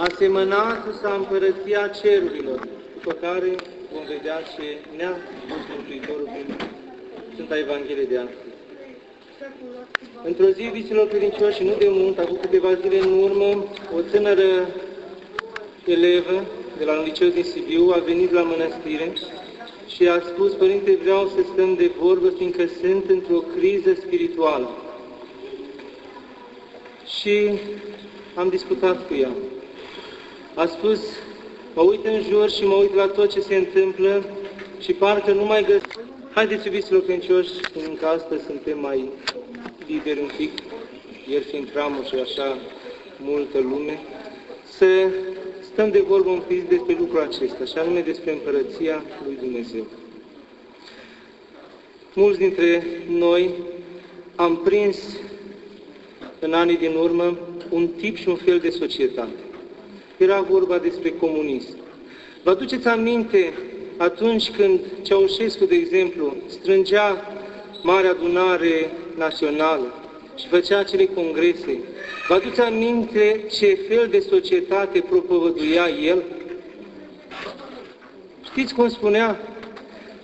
Asemănat sa împărăția cerurilor, după care vom vedea ce ne-a spus Mântuitorul prin Sfânta Evanghelie de astăzi. Într-o zi, viselor credincioși, nu de mult, acum câteva zile în urmă, o tânără elevă de la un liceu din Sibiu a venit la mănăstire și a spus, Părinte, vreau să stăm de vorbă, fiindcă sunt într-o criză spirituală. Și am discutat cu ea. A spus, mă uit în jur și mă uit la tot ce se întâmplă și parcă nu mai găsesc. Haideți, iubiților credincioși, fiindcă astăzi suntem mai liberi un pic, ieri fiind cramul și așa multă lume, să stăm de vorbă un pic despre lucrul acesta, și anume despre împărăția lui Dumnezeu. Mulți dintre noi am prins în anii din urmă un tip și un fel de societate. Era vorba despre comunism. Vă aduceți aminte atunci când Ceaușescu, de exemplu, strângea Marea Adunare Națională și făcea acele congrese, vă aduceți aminte ce fel de societate propovăduia el? Știți cum spunea?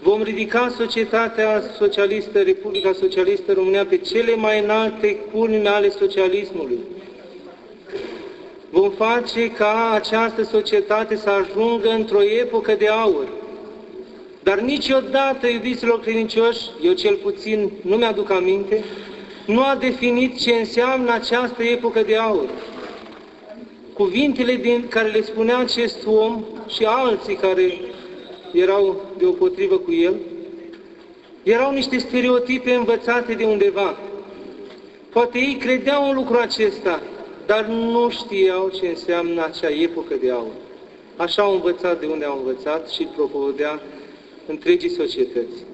Vom ridica societatea socialistă, Republica Socialistă România pe cele mai înalte culme ale socialismului vom face ca această societate să ajungă într-o epocă de aur. Dar niciodată, iubiților credincioși, eu cel puțin nu mi-aduc aminte, nu a definit ce înseamnă această epocă de aur. Cuvintele din care le spunea acest om și alții care erau deopotrivă cu el, erau niște stereotipe învățate de undeva. Poate ei credeau în lucrul acesta, dar nu știau ce înseamnă acea epocă de aur. Așa au învățat de unde au învățat și propovădea întregii societăți.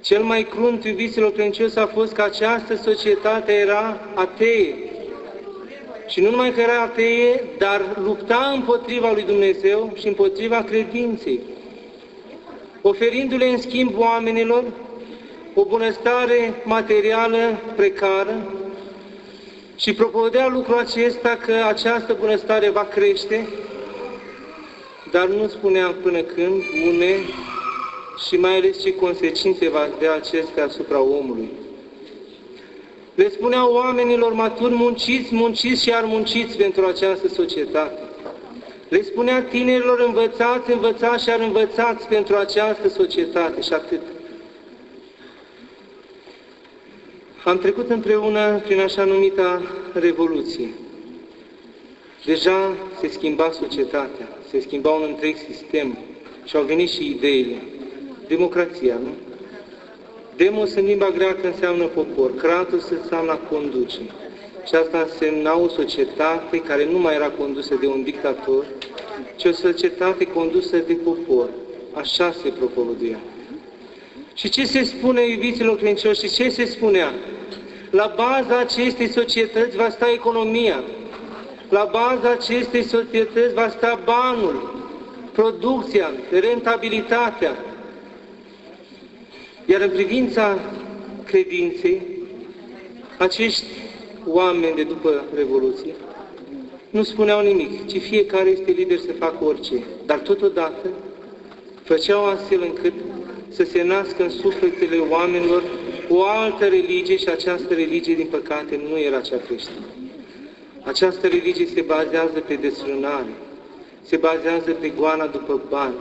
Cel mai crunt, iubiților credincioși, a fost că această societate era atee. Și nu numai că era atee, dar lupta împotriva lui Dumnezeu și împotriva credinței, oferindu-le în schimb oamenilor o bunăstare materială precară, și propovădea lucrul acesta că această bunăstare va crește, dar nu spunea până când, une și mai ales ce consecințe va avea acestea asupra omului. Le spunea oamenilor maturi, munciți, munciți și ar munciți pentru această societate. Le spunea tinerilor, învățați, învățați și ar învățați pentru această societate și atât. Am trecut împreună prin așa numita Revoluție. Deja se schimba societatea, se schimba un întreg sistem și au venit și ideile. Democrația, nu? Demos în limba greacă înseamnă popor, kratos înseamnă a conduce. Și asta însemna o societate care nu mai era condusă de un dictator, ci o societate condusă de popor. Așa se propovăduia. Și ce se spune, iubiților credincioși, și ce se spunea? La baza acestei societăți va sta economia, la baza acestei societăți va sta banul, producția, rentabilitatea. Iar în privința credinței, acești oameni de după Revoluție nu spuneau nimic, ci fiecare este liber să facă orice. Dar totodată făceau astfel încât să se nască în sufletele oamenilor o altă religie și această religie, din păcate, nu era cea creștină. Această religie se bazează pe desfrânare, se bazează pe goana după bani,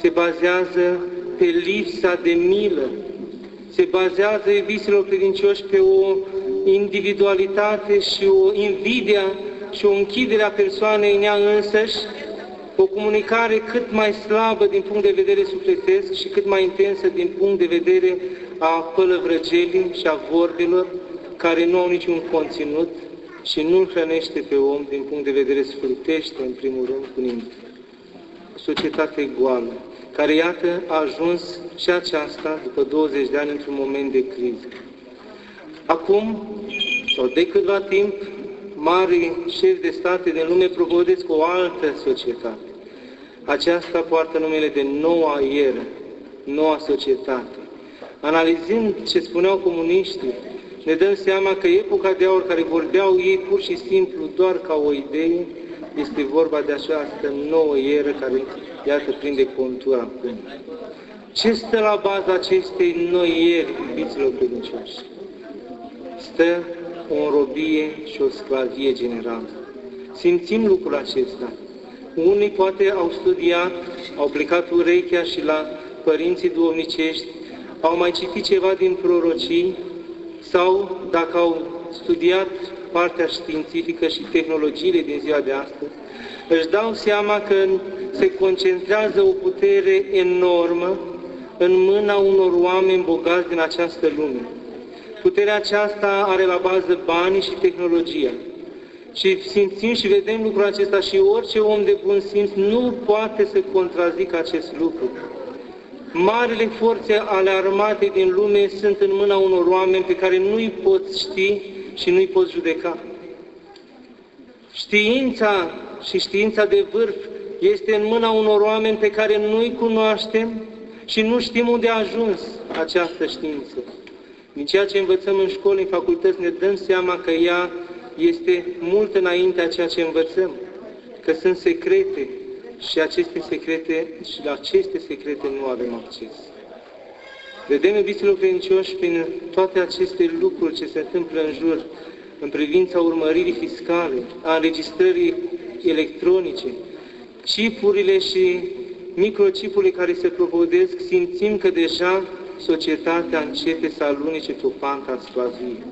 se bazează pe lipsa de milă, se bazează, iubiților credincioși, pe o individualitate și o invidia și o închidere a persoanei în ea însăși, o comunicare cât mai slabă din punct de vedere sufletesc și cât mai intensă din punct de vedere a pălăvrăgelii și a vorbelor care nu au niciun conținut și nu-l hrănește pe om din punct de vedere sfântește, în primul rând, cu nimic. O societate goală, care, iată, a ajuns și aceasta, după 20 de ani, într-un moment de criză. Acum, sau de câtva timp, mari șefi de state din lume propovădesc o altă societate. Aceasta poartă numele de noua eră, noua societate. Analizând ce spuneau comuniștii, ne dăm seama că epoca de aur care vorbeau ei pur și simplu doar ca o idee, este vorba de această nouă eră care, iată, prinde contura acum. Ce stă la baza acestei noi eri, iubiților credincioși? Stă o înrobie și o sclavie generală. Simțim lucrul acesta. Unii poate au studiat, au plecat urechea și la părinții duomnicești, au mai citit ceva din prorocii sau, dacă au studiat partea științifică și tehnologiile din ziua de astăzi, își dau seama că se concentrează o putere enormă în mâna unor oameni bogați din această lume. Puterea aceasta are la bază banii și tehnologia. Și simțim și vedem lucrul acesta și orice om de bun simț nu poate să contrazică acest lucru. Marile forțe ale armatei din lume sunt în mâna unor oameni pe care nu-i poți ști și nu-i poți judeca. Știința și știința de vârf este în mâna unor oameni pe care nu-i cunoaștem și nu știm unde a ajuns această știință. Din ceea ce învățăm în școli, în facultăți, ne dăm seama că ea este mult înainte a ceea ce învățăm, că sunt secrete și aceste secrete și la aceste secrete nu avem acces. Vedem, iubiților credincioși, prin toate aceste lucruri ce se întâmplă în jur, în privința urmăririi fiscale, a înregistrării electronice, chipurile și microcipurile care se propovădesc, simțim că deja societatea începe să alunece pe o pantă a sclaviei.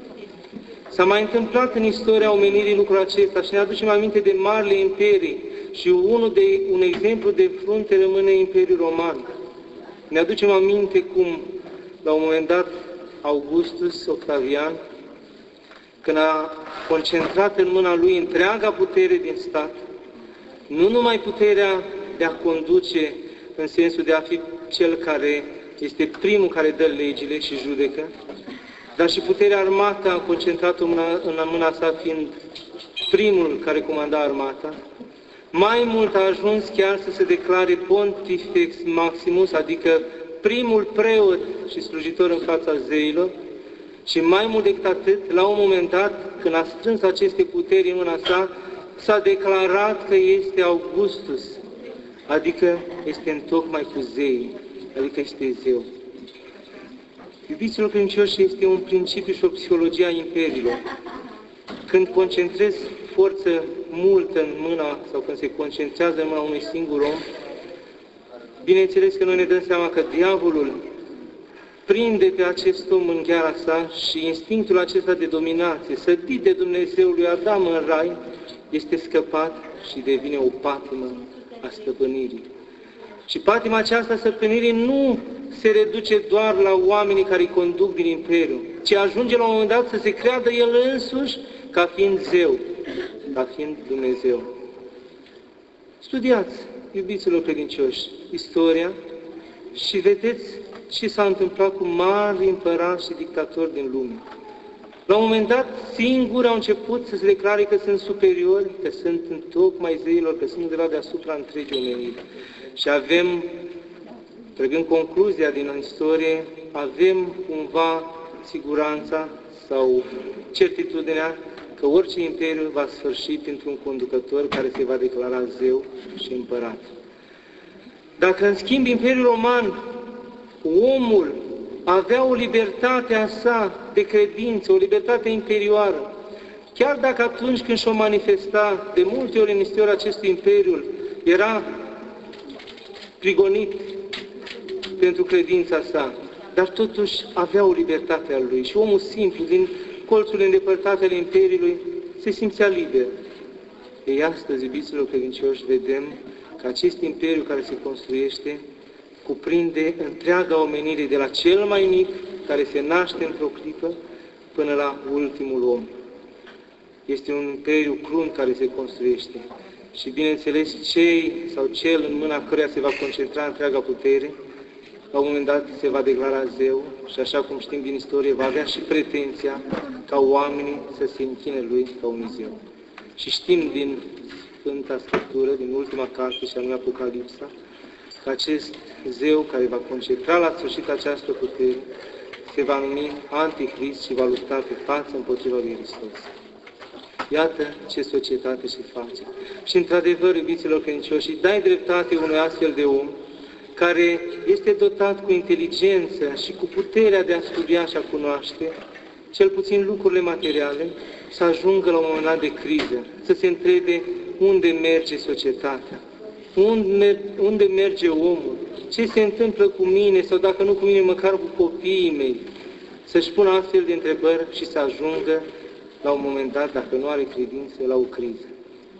S-a mai întâmplat în istoria omenirii lucrul acesta și ne aducem aminte de marile imperii și unul de, un exemplu de frunte rămâne Imperiul Roman. Ne aducem aminte cum, la un moment dat, Augustus Octavian, când a concentrat în mâna lui întreaga putere din stat, nu numai puterea de a conduce în sensul de a fi cel care este primul care dă legile și judecă, dar și puterea armată a concentrat-o în mâna sa fiind primul care comanda armata. Mai mult a ajuns chiar să se declare Pontifex Maximus, adică primul preot și slujitor în fața zeilor, și mai mult decât atât, la un moment dat, când a strâns aceste puteri în mâna sa, s-a declarat că este Augustus, adică este întocmai cu zei, adică este zeu. Iubiților credincioși, este un principiu și o psihologie a imperiilor. Când concentrezi forță multă în mâna, sau când se concentrează în mâna unui singur om, bineînțeles că noi ne dăm seama că diavolul prinde pe acest om în gheara sa și instinctul acesta de dominație, sădit de Dumnezeu lui Adam în rai, este scăpat și devine o patimă a stăpânirii. Și patima aceasta stăpânirii nu se reduce doar la oamenii care îi conduc din Imperiu, ci ajunge la un moment dat să se creadă el însuși ca fiind zeu, ca fiind Dumnezeu. Studiați, iubiților credincioși, istoria și vedeți ce s-a întâmplat cu mari împărați și dictatori din lume. La un moment dat, singuri au început să se declare că sunt superiori, că sunt în tocmai zeilor, că sunt undeva deasupra întregii omeniri. Și avem, trăgând concluzia din istorie, avem cumva siguranța sau certitudinea că orice imperiu va sfârși printr-un conducător care se va declara zeu și împărat. Dacă în schimb Imperiul Roman, omul avea o libertate a sa de credință, o libertate interioară, chiar dacă atunci când și-o manifesta, de multe ori în istoria acestui imperiu, era prigonit pentru credința sa, dar totuși avea o libertate a lui și omul simplu din colțurile îndepărtate ale Imperiului se simțea liber. Ei astăzi, iubiților credincioși, vedem că acest imperiu care se construiește cuprinde întreaga omenire, de la cel mai mic, care se naște într-o clipă, până la ultimul om. Este un imperiu crunt care se construiește. Și bineînțeles, cei sau cel în mâna căruia se va concentra întreaga putere, la un moment dat se va declara zeu și așa cum știm din istorie, va avea și pretenția ca oamenii să se închine lui ca un zeu. Și știm din Sfânta Scriptură, din ultima carte și anume Apocalipsa, că acest zeu care va concentra la sfârșit această putere se va numi Antichrist și va lupta pe față împotriva lui Hristos. Iată ce societate se face. Și într-adevăr, iubiților credincioși, dai dreptate unui astfel de om care este dotat cu inteligență și cu puterea de a studia și a cunoaște, cel puțin lucrurile materiale, să ajungă la un moment dat de criză, să se întrebe unde merge societatea, unde, unde merge omul, ce se întâmplă cu mine sau dacă nu cu mine, măcar cu copiii mei, să-și pună astfel de întrebări și să ajungă la un moment dat, dacă nu are credință, la o criză.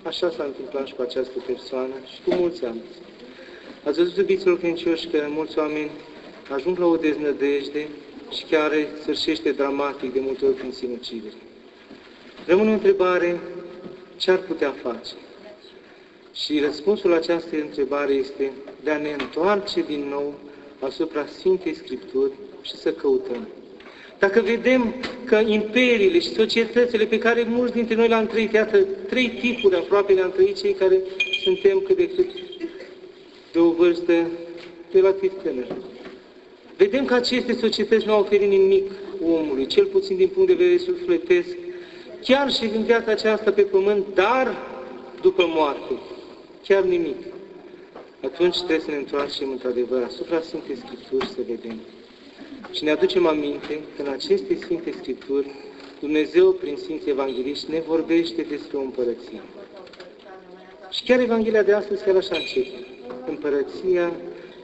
Așa s-a întâmplat și cu această persoană și cu mulți alții. Ați văzut, iubiților credincioși, că mulți oameni ajung la o deznădejde și chiar sfârșește dramatic de multe ori prin sinucidere. Rămâne o întrebare, ce ar putea face? Și răspunsul la această întrebare este de a ne întoarce din nou asupra Sfintei Scripturi și să căutăm. Dacă vedem că imperiile și societățile pe care mulți dintre noi le-am trăit, iată, trei tipuri aproape le-am trăit cei care suntem cât de cât de o vârstă relativ tânără. Vedem că aceste societăți nu au oferit nimic omului, cel puțin din punct de vedere sufletesc, chiar și în viața aceasta pe pământ, dar după moarte, chiar nimic. Atunci trebuie să ne întoarcem într-adevăr asupra Sfintei Scripturi să vedem. Și ne aducem aminte că în aceste Sfinte Scripturi Dumnezeu, prin Sfinții Evangeliști, ne vorbește despre o împărăție. Și chiar Evanghelia de astăzi chiar așa începe. Împărăția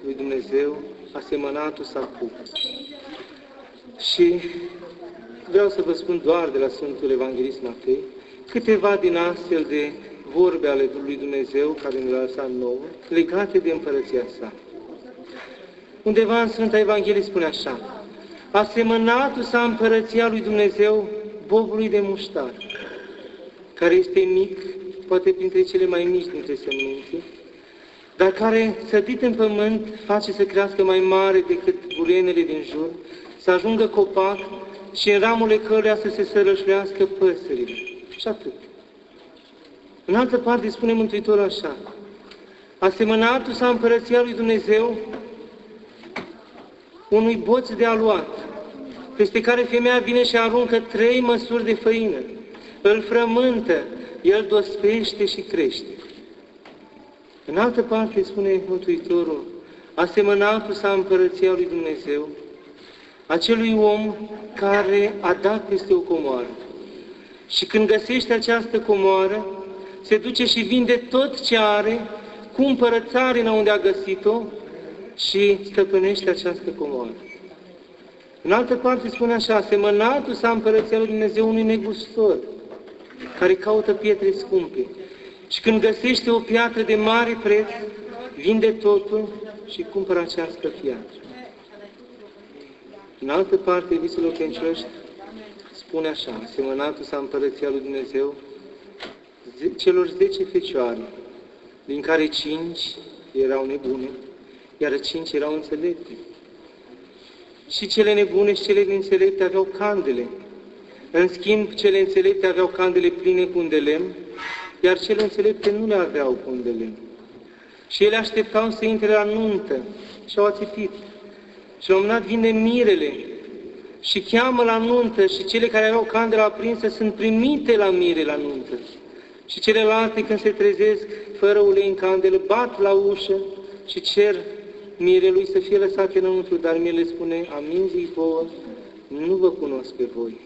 lui Dumnezeu, asemănatul cu. Și vreau să vă spun doar de la Sfântul Evanghelist Matei câteva din astfel de vorbe ale lui Dumnezeu care ne le-a lăsat nouă, legate de împărăția sa. Undeva în Sfânta Evanghelie spune așa, asemănatul sa împărăția lui Dumnezeu bobului de muștar, care este mic, poate printre cele mai mici dintre semmințe, dar care, sădit în pământ, face să crească mai mare decât bulenele din jur, să ajungă copac și în ramurile căruia să se sărășlească păsările. Și atât. În altă parte spune Mântuitorul așa, asemănatul sa împărăția lui Dumnezeu unui boț de aluat, peste care femeia vine și aruncă trei măsuri de făină, îl frământă, el dospește și crește. În altă parte spune Mântuitorul, asemănatul sa împărăția lui Dumnezeu, acelui om care a dat peste o comoară. Și când găsește această comoară, se duce și vinde tot ce are, cumpără țarina unde a găsit-o și stăpânește această comoară. În altă parte spune așa, asemănatul s-a împărăția lui Dumnezeu unui negustor, care caută pietre scumpe. Și când găsește o piatră de mare preț, vinde totul și cumpără această piatră. În altă parte, visul credincioși spune așa, asemănatul s-a împărăția lui Dumnezeu celor zece fecioare, din care cinci erau nebune, iar cinci erau înțelepte. Și cele nebune și cele înțelepte aveau candele. În schimb, cele înțelepte aveau candele pline cu un de lemn, iar cele înțelepte nu le aveau cu un de lemn. Și ele așteptau să intre la nuntă și au ațipit. Și la un moment dat vine mirele și cheamă la nuntă și cele care aveau candela aprinsă sunt primite la mire la nuntă. Și celelalte, când se trezesc fără ulei în candelă, bat la ușă și cer mirelui să fie lăsat înăuntru, dar mirele spune, amin zic vouă, nu vă cunosc pe voi.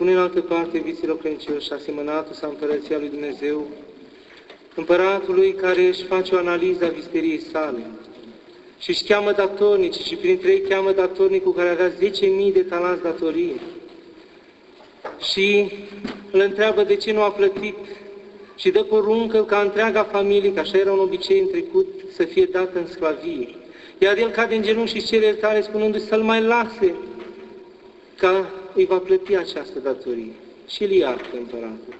Spune în altă parte, viților credincioși, asemănatul sa împărăția lui Dumnezeu, împăratului care își face o analiză a visteriei sale și își cheamă datornici și printre ei cheamă datornicul care avea 10.000 de talanți datorie și îl întreabă de ce nu a plătit și dă poruncă ca întreaga familie, că așa era un obicei în trecut, să fie dată în sclavie. Iar el cade în genunchi și cere iertare spunându-i să-l mai lase, ca îi va plăti această datorie. Și îl iartă împăratul.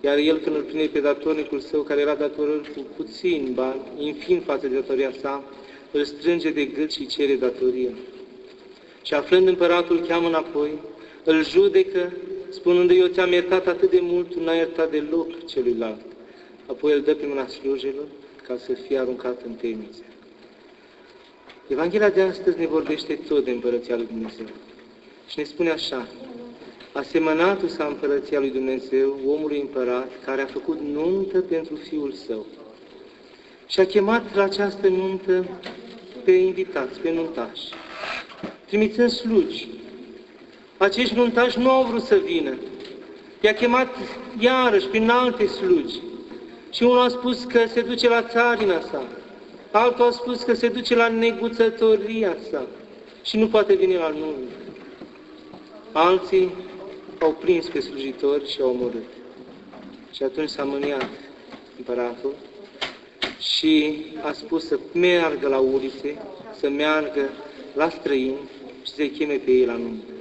Iar el când îl prinde pe datornicul său, care era datorul cu puțin bani, infin față de datoria sa, îl strânge de gât și cere datoria. Și aflând împăratul, cheamă înapoi, îl judecă spunându-i, eu ți-am iertat atât de mult, tu n-ai iertat deloc celuilalt. Apoi îl dă pe mâna slujelor ca să fie aruncat în temniță. Evanghelia de astăzi ne vorbește tot de Împărăția lui Dumnezeu. Și ne spune așa, asemănatul sa împărăția lui Dumnezeu, omului împărat, care a făcut nuntă pentru Fiul Său. Și a chemat la această nuntă pe invitați, pe nuntași, trimițând slugi. Acești nuntași nu au vrut să vină. I-a chemat iarăși prin alte slugi. Și unul a spus că se duce la țarina sa, altul a spus că se duce la neguțătoria sa și nu poate veni la nuntă. Alții au prins pe slujitori și au omorât. Și atunci s-a mâniat împăratul și a spus să meargă la ulițe, să meargă la străini și să-i cheme pe ei la nuntă.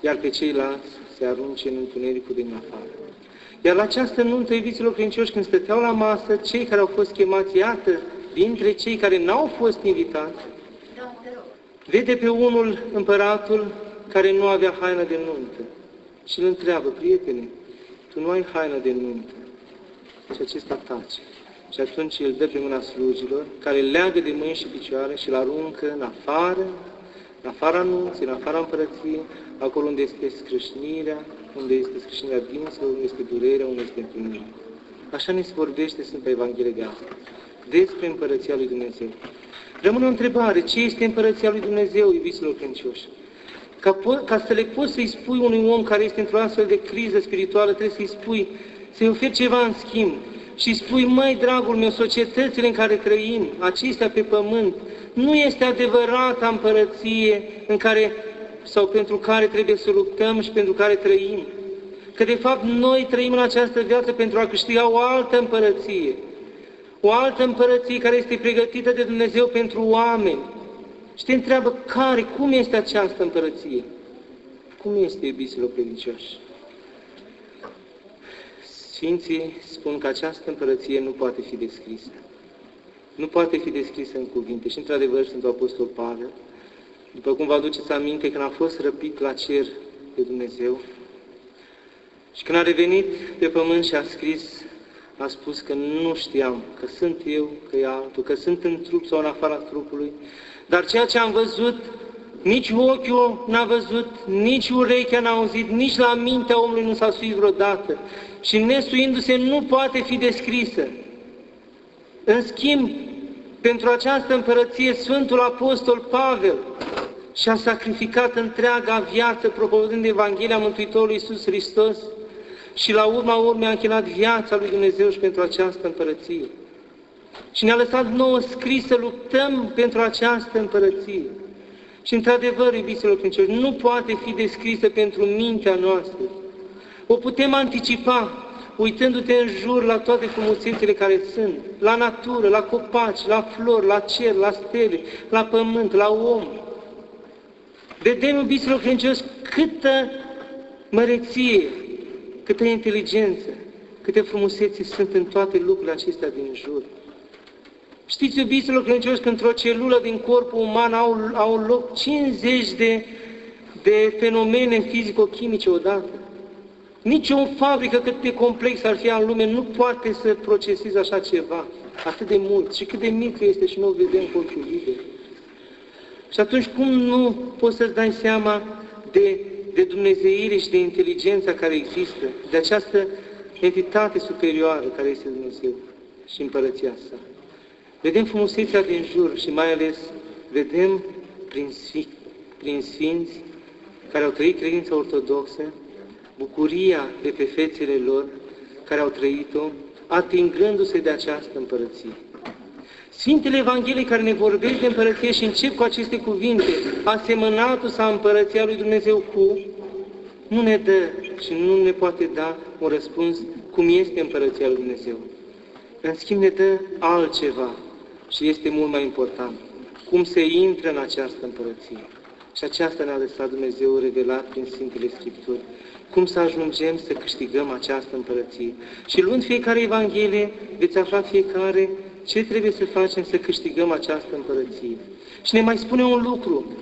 Iar pe ceilalți se arunce în întunericul din afară. Iar la această nuntă, iubiților credincioși, când stăteau la masă, cei care au fost chemați, iată, dintre cei care n-au fost invitați, vede pe unul împăratul care nu avea haină de nuntă și îl întreabă, prietene, tu nu ai haină de nuntă. Și acesta tace. Și atunci îl dă pe mâna slujilor, care leagă de mâini și picioare și îl aruncă în afară, în afara nunții, în afara împărăției, acolo unde este scrâșnirea, unde este scrâșnirea dinților, unde este durerea, unde este împlinirea. Așa ne se vorbește Sfânta Evanghelie de astăzi. Despre Împărăția lui Dumnezeu. Rămâne o întrebare. Ce este Împărăția lui Dumnezeu, iubiților credincioși? Ca, ca să le poți să-i spui unui om care este într-o astfel de criză spirituală, trebuie să-i spui, să-i oferi ceva în schimb. Și spui, măi, dragul meu, societățile în care trăim, acestea pe pământ, nu este adevărata împărăție în care, sau pentru care trebuie să luptăm și pentru care trăim. Că de fapt noi trăim în această viață pentru a câștiga o altă împărăție. O altă împărăție care este pregătită de Dumnezeu pentru oameni. Și te întreabă care, cum este această împărăție? Cum este, iubiților credincioși? Sfinții spun că această împărăție nu poate fi descrisă. Nu poate fi descrisă în cuvinte. Și într-adevăr Sfântul Apostol Pavel, după cum vă aduceți aminte, când a fost răpit la cer de Dumnezeu și când a revenit pe pământ și a scris, a spus că nu știam, că sunt eu, că e altul, că sunt în trup sau în afara trupului, dar ceea ce am văzut, nici ochiul n-a văzut, nici urechea n-a auzit, nici la mintea omului nu s-a suit vreodată. Și nesuindu-se nu poate fi descrisă. În schimb, pentru această împărăție, Sfântul Apostol Pavel și-a sacrificat întreaga viață propovădând Evanghelia Mântuitorului Iisus Hristos și la urma urmei a închinat viața lui Dumnezeu și pentru această împărăție. Și ne-a lăsat nouă scris să luptăm pentru această împărăție. Și într-adevăr, iubiților credincioși, nu poate fi descrisă pentru mintea noastră. O putem anticipa uitându-te în jur la toate frumusețile care sunt, la natură, la copaci, la flori, la cer, la stele, la pământ, la om. Vedem, iubiților credincioși, câtă măreție, câtă inteligență, câte frumusețe sunt în toate lucrurile acestea din jur. Știți, iubiților credincioși, că într-o celulă din corpul uman au, au loc 50 de, de fenomene fizico-chimice odată. Nici o fabrică cât de complex ar fi în lume nu poate să proceseze așa ceva, atât de mult. Și cât de mic este și nu o vedem cu ochiul liber. Și atunci cum nu poți să-ți dai seama de, de Dumnezeire și de inteligența care există, de această entitate superioară care este Dumnezeu și împărăția sa. Vedem frumusețea din jur și mai ales vedem prin, prin sfinți care au trăit credința ortodoxă, bucuria de pe fețele lor care au trăit-o, atingându-se de această împărăție. Sfintele Evanghelii care ne vorbesc de împărăție și încep cu aceste cuvinte, asemănatul sa împărăția lui Dumnezeu cu, nu ne dă și nu ne poate da un răspuns cum este împărăția lui Dumnezeu. În schimb ne dă altceva și este mult mai important. Cum se intră în această împărăție. Și aceasta ne-a lăsat Dumnezeu revelat prin Sfintele Scripturi cum să ajungem să câștigăm această împărăție. Și luând fiecare Evanghelie, veți afla fiecare ce trebuie să facem să câștigăm această împărăție. Și ne mai spune un lucru,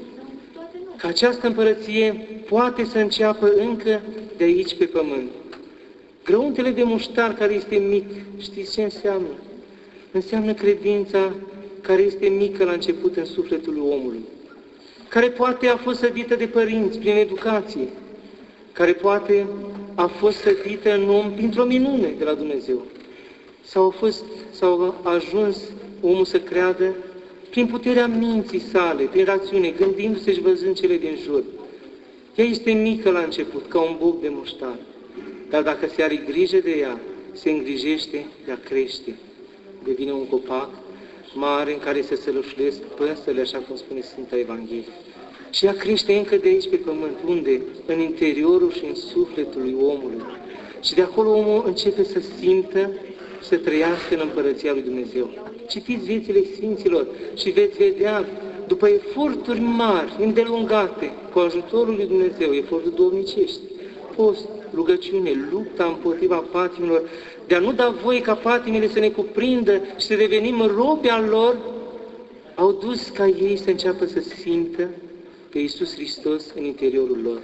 că această împărăție poate să înceapă încă de aici pe pământ. Grăuntele de muștar care este mic, știți ce înseamnă? Înseamnă credința care este mică la început în sufletul omului, care poate a fost sădită de părinți prin educație, care poate a fost sădită în om printr-o minune de la Dumnezeu. Sau a, fost, sau a ajuns omul să creadă prin puterea minții sale, prin rațiune, gândindu-se și văzând cele din jur. Ea este mică la început, ca un bob de muștar, dar dacă se are grijă de ea, se îngrijește, ea crește, devine un copac mare în care se sălășluiesc păsările, așa cum spune Sfânta Evanghelie. Și ea crește încă de aici pe pământ. Unde? În interiorul și în sufletul lui omului. Și de acolo omul începe să simtă, să trăiască în Împărăția lui Dumnezeu. Citiți viețile Sfinților și veți vedea, după eforturi mari, îndelungate, cu ajutorul lui Dumnezeu, eforturi domnicești, post, rugăciune, lupta împotriva patimilor, de a nu da voie ca patimile să ne cuprindă și să devenim robi al lor, au dus ca ei să înceapă să simtă pe Iisus Hristos în interiorul lor.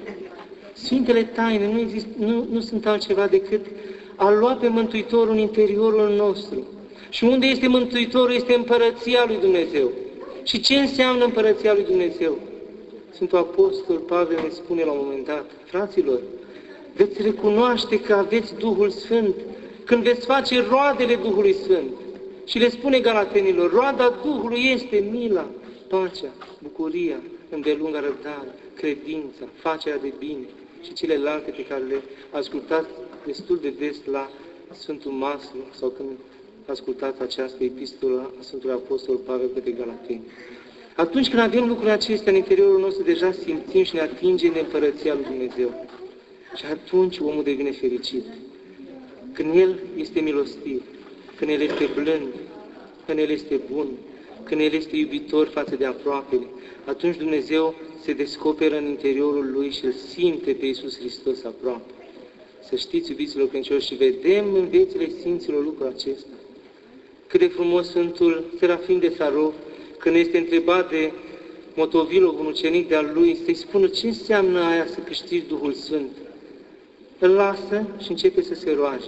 Sfintele taine nu, exist, nu, nu sunt altceva decât a lua pe Mântuitorul în interiorul nostru. Și unde este Mântuitorul este împărăția lui Dumnezeu. Și ce înseamnă împărăția lui Dumnezeu? Sfântul Apostol Pavel ne spune la un moment dat, fraților, veți recunoaște că aveți Duhul Sfânt când veți face roadele Duhului Sfânt. Și le spune Galatenilor, roada Duhului este mila, pacea, bucuria, îndelunga răbdare, credința, facerea de bine și celelalte pe care le ascultați destul de des la Sfântul Maslu sau când ascultați această epistolă a Sfântului Apostol Pavel către Galateni. Atunci când avem lucrurile acestea în interiorul nostru, deja simțim și ne atingem de împărăția lui Dumnezeu. Și atunci omul devine fericit. Când El este milostiv, când El este blând, când El este bun, când El este iubitor față de aproapele, atunci Dumnezeu se descoperă în interiorul Lui și îl simte pe Iisus Hristos aproape. Să știți, iubiților credincioși, și vedem în viețile Sfinților lucrul acesta. Cât de frumos Sfântul Serafim de Sarov, când este întrebat de Motovilov, un ucenic de-al lui, să-i spună ce înseamnă aia să câștigi Duhul Sfânt. Îl lasă și începe să se roage.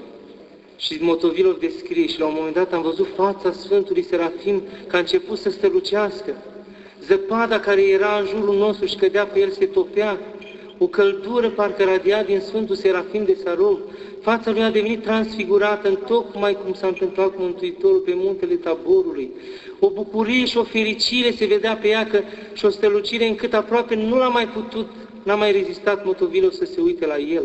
Și Motovilov descrie și la un moment dat am văzut fața Sfântului Serafim că a început să strălucească. Zăpada care era în jurul nostru și cădea pe el se topea. O căldură parcă radia din Sfântul Serafim de Sarov. Fața lui a devenit transfigurată în tocmai cum s-a întâmplat cu Mântuitorul pe muntele Taborului. O bucurie și o fericire se vedea pe ea că, și o strălucire încât aproape nu l-a mai putut, n-a mai rezistat Motovilov să se uite la el.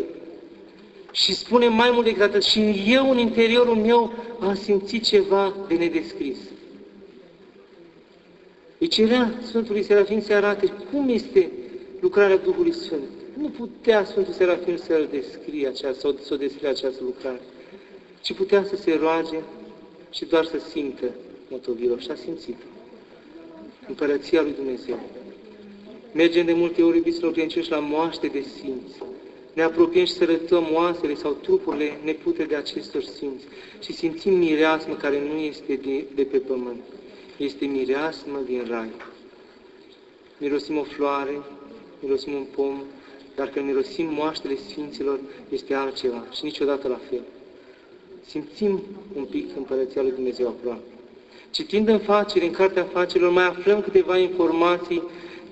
Și spune mai mult decât atât, și eu în interiorul meu am simțit ceva de nedescris. Îi cerea Sfântului Serafim să arate cum este lucrarea Duhului Sfânt. Nu putea Sfântul Serafim să-l descrie această, sau să o descrie această lucrare, ci putea să se roage și doar să simtă motovilor. Și a simțit. Împărăția lui Dumnezeu. Mergem de multe ori, iubiților credincioși, la moaște de simți. Ne apropiem și să rătăm oasele sau trupurile nepute de acestor simți și simțim mireasmă care nu este de, de pe pământ este mireasmă din rai. Mirosim o floare, mirosim un pom, dar când mirosim moaștele Sfinților, este altceva și niciodată la fel. Simțim un pic Împărăția lui Dumnezeu aproape. Citind în facere, în Cartea Facerilor, mai aflăm câteva informații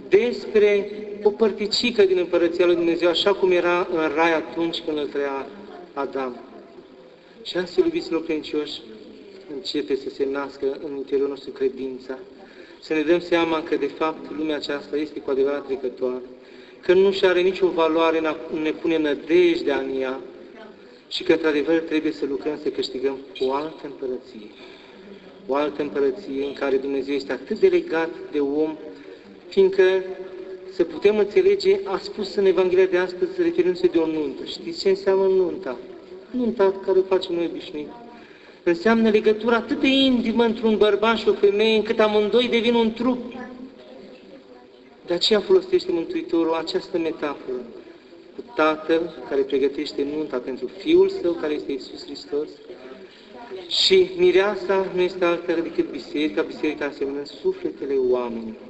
despre o părticică din Împărăția lui Dumnezeu, așa cum era în rai atunci când îl trăia Adam. Și astfel, iubiților credincioși, începe să se nască în interiorul nostru credința, să ne dăm seama că, de fapt, lumea aceasta este cu adevărat trecătoare, că nu și are nicio valoare în a ne pune nădejdea în ea și că, într-adevăr, trebuie să lucrăm să câștigăm o altă împărăție. O altă împărăție în care Dumnezeu este atât de legat de om, fiindcă să putem înțelege, a spus în Evanghelia de astăzi, referindu-se de o nuntă. Știți ce înseamnă nunta? Nunta care o facem noi obișnuit înseamnă legătura atât de intimă într-un bărbat și o femeie, încât amândoi devin un trup. De aceea folosește Mântuitorul această metaforă cu Tatăl care pregătește nunta pentru Fiul Său, care este Isus Hristos, și mireasa nu este altă decât biserica, biserica înseamnă sufletele oamenilor.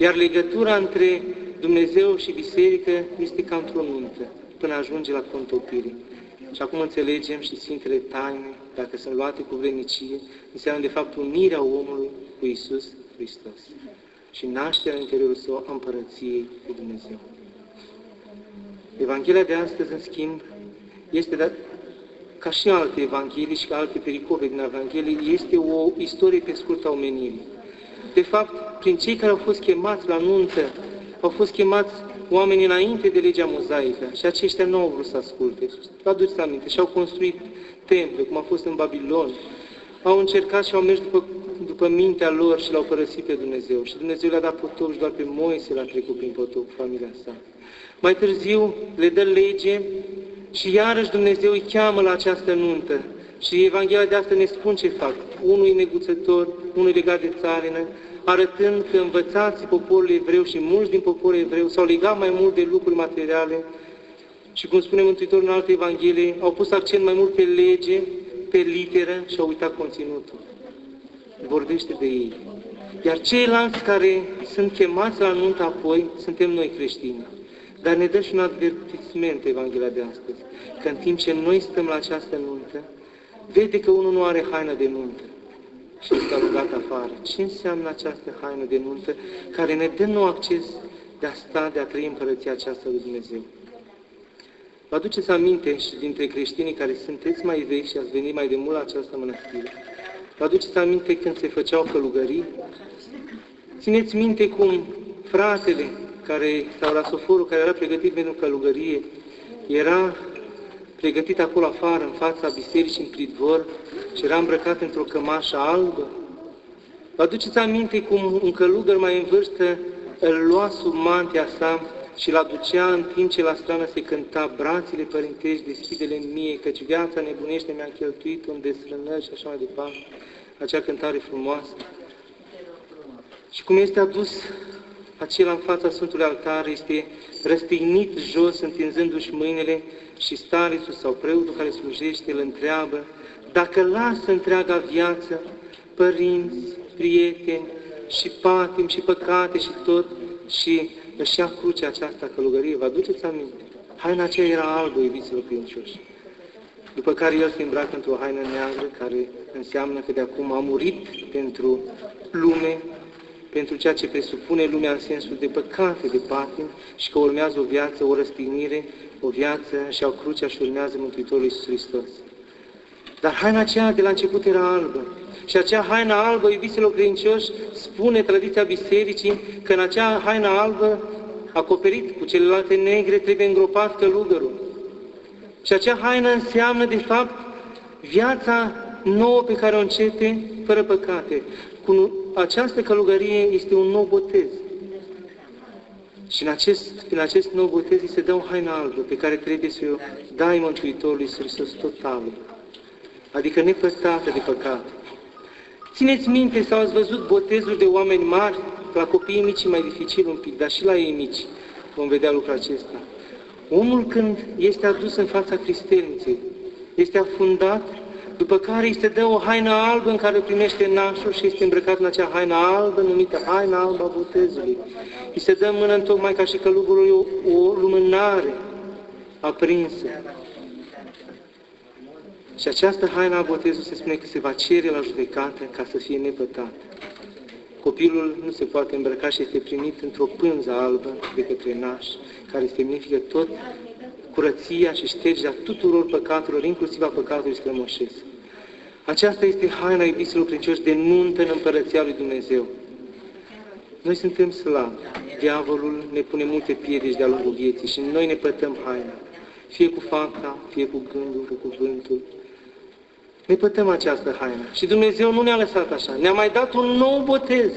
Iar legătura între Dumnezeu și biserică este ca într-o nuntă, până ajunge la contopire. Și acum înțelegem și Sfintele Taine, dacă sunt luate cu vrenicie, înseamnă de fapt unirea omului cu Isus Hristos și nașterea în interiorul său a împărăției lui Dumnezeu. Evanghelia de astăzi, în schimb, este, dat, ca și alte evanghelii și ca alte pericope din Evanghelie, este o istorie pe scurt a omenirii. De fapt, prin cei care au fost chemați la nuntă, au fost chemați oamenii înainte de legea mozaică și aceștia nu au vrut să asculte. Vă aduceți aminte și au construit temple, cum a fost în Babilon. Au încercat și au mers după, după mintea lor și l-au părăsit pe Dumnezeu. Și Dumnezeu le-a dat potop și doar pe Moise l-a trecut prin potop familia sa. Mai târziu le dă lege și iarăși Dumnezeu îi cheamă la această nuntă. Și Evanghelia de asta ne spun ce fac. Unul e neguțător, unul e legat de țarină, arătând că învățații poporului evreu și mulți din poporul evreu s-au legat mai mult de lucruri materiale și, cum spune Mântuitorul în alte Evanghelie, au pus accent mai mult pe lege, pe literă și au uitat conținutul. Vorbește de ei. Iar ceilalți care sunt chemați la nuntă apoi, suntem noi creștini. Dar ne dă și un avertisment Evanghelia de astăzi, că în timp ce noi stăm la această nuntă, vede că unul nu are haină de nuntă și este alungat afară. Ce înseamnă această haină de nuntă care ne dă nou acces de a sta, de a trăi împărăția aceasta lui Dumnezeu? Vă aduceți aminte și dintre creștinii care sunteți mai vechi și ați venit mai de mult la această mănăstire, vă aduceți aminte când se făceau călugării? Țineți minte cum fratele care, sau rasoforul care era pregătit pentru călugărie, era pregătit acolo afară, în fața bisericii, în pridvor, și era îmbrăcat într-o cămașă albă. Vă aduceți aminte cum un călugăr mai în vârstă îl lua sub mantia sa și l ducea în timp ce la strană se cânta brațile părintești, deschide-le mie, căci viața nebunește mi-a cheltuit în desfrânări și așa mai departe, acea cântare frumoasă. Și cum este adus acela în fața Sfântului Altar, este răstignit jos, întinzându-și mâinile și starețul sau preotul care slujește îl întreabă dacă lasă întreaga viață, părinți, prieteni și patim și păcate și tot și își ia crucea aceasta călugărie, vă aduceți aminte? Haina aceea era albă, iubiților credincioși. După care el se îmbracă într-o haină neagră, care înseamnă că de acum a murit pentru lume, pentru ceea ce presupune lumea în sensul de păcate, de patim, și că urmează o viață, o răstignire, o viață și au crucea și urmează Mântuitorul Iisus Hristos. Dar haina aceea de la început era albă. Și acea haina albă, iubiților credincioși, spune tradiția bisericii că în acea haina albă, acoperit cu celelalte negre, trebuie îngropat călugărul. Și acea haină înseamnă, de fapt, viața nouă pe care o începe fără păcate. Cu această călugărie este un nou botez. Și în acest, prin acest nou botez îi se dă o haină albă pe care trebuie să o dai Mântuitorului Hristos totalul adică nepătată de păcat. Țineți minte sau ați văzut botezul de oameni mari, la copiii mici mai dificil un pic, dar și la ei mici vom vedea lucrul acesta. Omul când este adus în fața cristelniței, este afundat, după care îi se dă o haină albă în care primește nașul și este îmbrăcat în acea haină albă numită haina albă a botezului. Îi se dă în mână tocmai ca și călugului o, o lumânare aprinsă. Și această haina a botezului se spune că se va cere la judecată ca să fie nepătat. Copilul nu se poate îmbrăca și este primit într-o pânză albă de către naș, care semnifică tot curăția și ștergerea tuturor păcatelor, inclusiv a păcatului strămoșesc. Aceasta este haina iubiților credincioși de nuntă în Împărăția lui Dumnezeu. Noi suntem slabi. Diavolul ne pune multe piedici de-a lungul vieții și noi ne pătăm haina. Fie cu fapta, fie cu gândul, cu cuvântul, ne pătăm această haină. Și Dumnezeu nu ne-a lăsat așa. Ne-a mai dat un nou botez.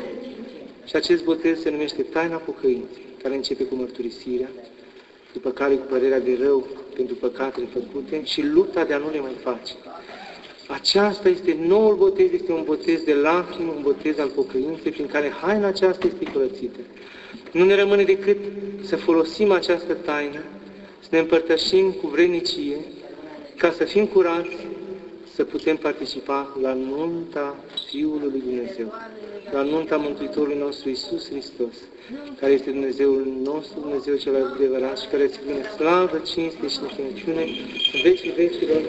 Și acest botez se numește taina pocăinței, care începe cu mărturisirea, după care cu părerea de rău pentru păcatele făcute și lupta de a nu le mai face. Aceasta este noul botez, este un botez de lacrimi, un botez al pocăinței, prin care haina aceasta este curățită. Nu ne rămâne decât să folosim această taină, să ne împărtășim cu vrenicie, ca să fim curați să putem participa la nunta Fiului lui Dumnezeu, la nunta Mântuitorului nostru Isus Hristos, care este Dumnezeul nostru, Dumnezeu cel adevărat și care îți vine slavă, cinste și închinăciune în vecii vecilor.